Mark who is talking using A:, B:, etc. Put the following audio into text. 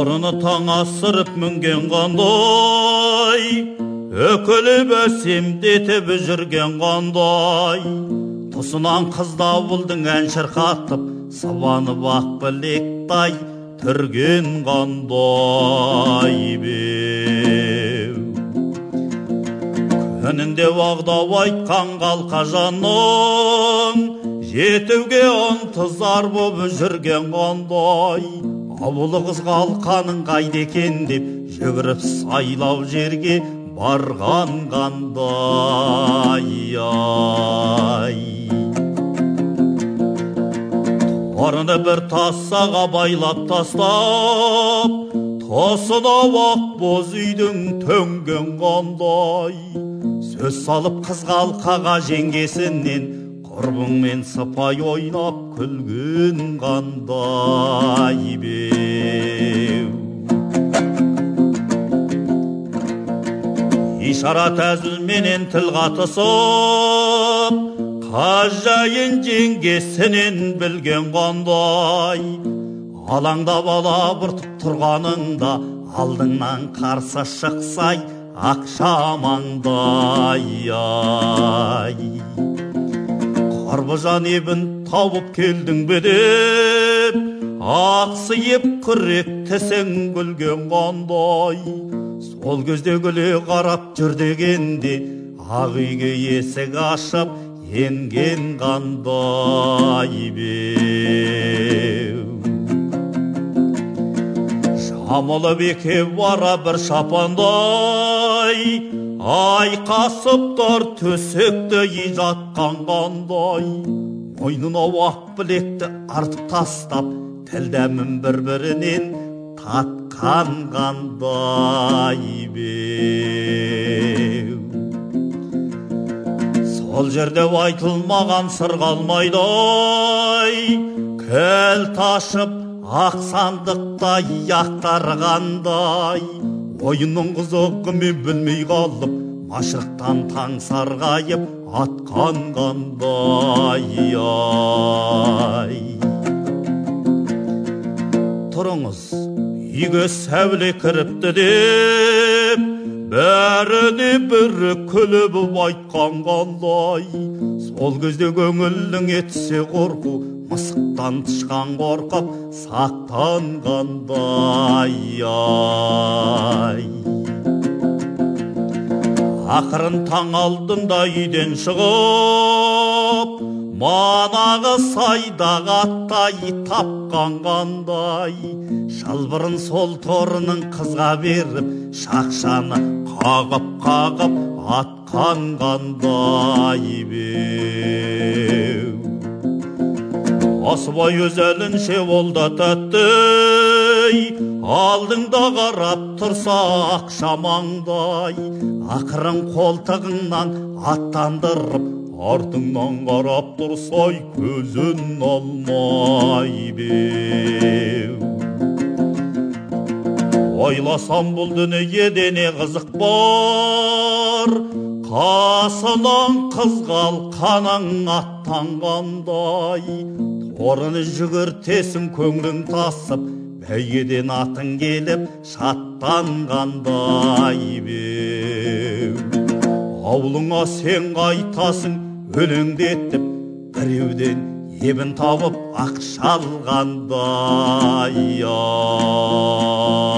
A: торыны таң асырып мінген қандай? Өкіліп әсемдетіп жүрген қандай? Тұсынан қыз дауылдың ән шырқатып сыбанып ақ білектай түрген қандай беу күнінде уағдау айтқан қалқажанның жетуге ынтызар боп жүрген қандай ауылы қыз қалқаның қайда екен деп жүгіріп сайлау жерге барған қандай ай. Торыны бір тассаға байлап тастап тосына ақ боз үйдің төнген қандай сөз салып қыз қалқаға жеңгесінен құрбыңмен сыпай ойнап күлген қандай беу? Ишарат әзілменен тіл қатысып қажайын жеңгесінен білген қандай? Алаңдап алабұртып тұрғаныңда алдыңнан қарсы шықсай ақшамаңдай ай. Қарбыжан ебін тауып келдің бе деп ақсиып күректесең күлген қандай сол кезде күле қарап жүр дегенде ақ үйге есік ашып енген қандай беу жамылып екеу бара бір шапандай айқасып тұр төсекте жатқан қандай мойнына ақ білекті артып тастап тіл дәмін бір бірінен татқан қандай беу сол жерде айтылмаған сыр қалмайды. Ай ташып ақ сандықтай ақтарғандай ойынның қызығы мен білмей қалып машықтан таң сарғайып атқан қандай ай. Тұрыңыз үйге сәуле кіріпті деп бәріне бірі күліп айтқан қандай сол кезде көңілің етсе қорқу мысықтан тышқан қорқып сақтанғандай ай. Ақырын таң алдында үйден шығып манағы сайдағы аттай тапқан қандай жалбырын сол торының қызға беріп шақшаны қағып қағып атқан қандай беу. Асыбай өз әлінше ол да тәтті алдыңда қарап тұрса ақшамаңдай. Ақырын қолтығыңнан аттандырып артыңнан қарап тұрсай көзін алмай беу ойласам бұл дүниеде не қызық бар. Қасынан қыз қалқаның аттанғандай. Торыны жүгіртесің көңілің тасып бәйгеден атың келіп шаттанғандай беу аулыңа сен қайтасың өлеңдетіп біреуден ебін тауып ақша алғандай ай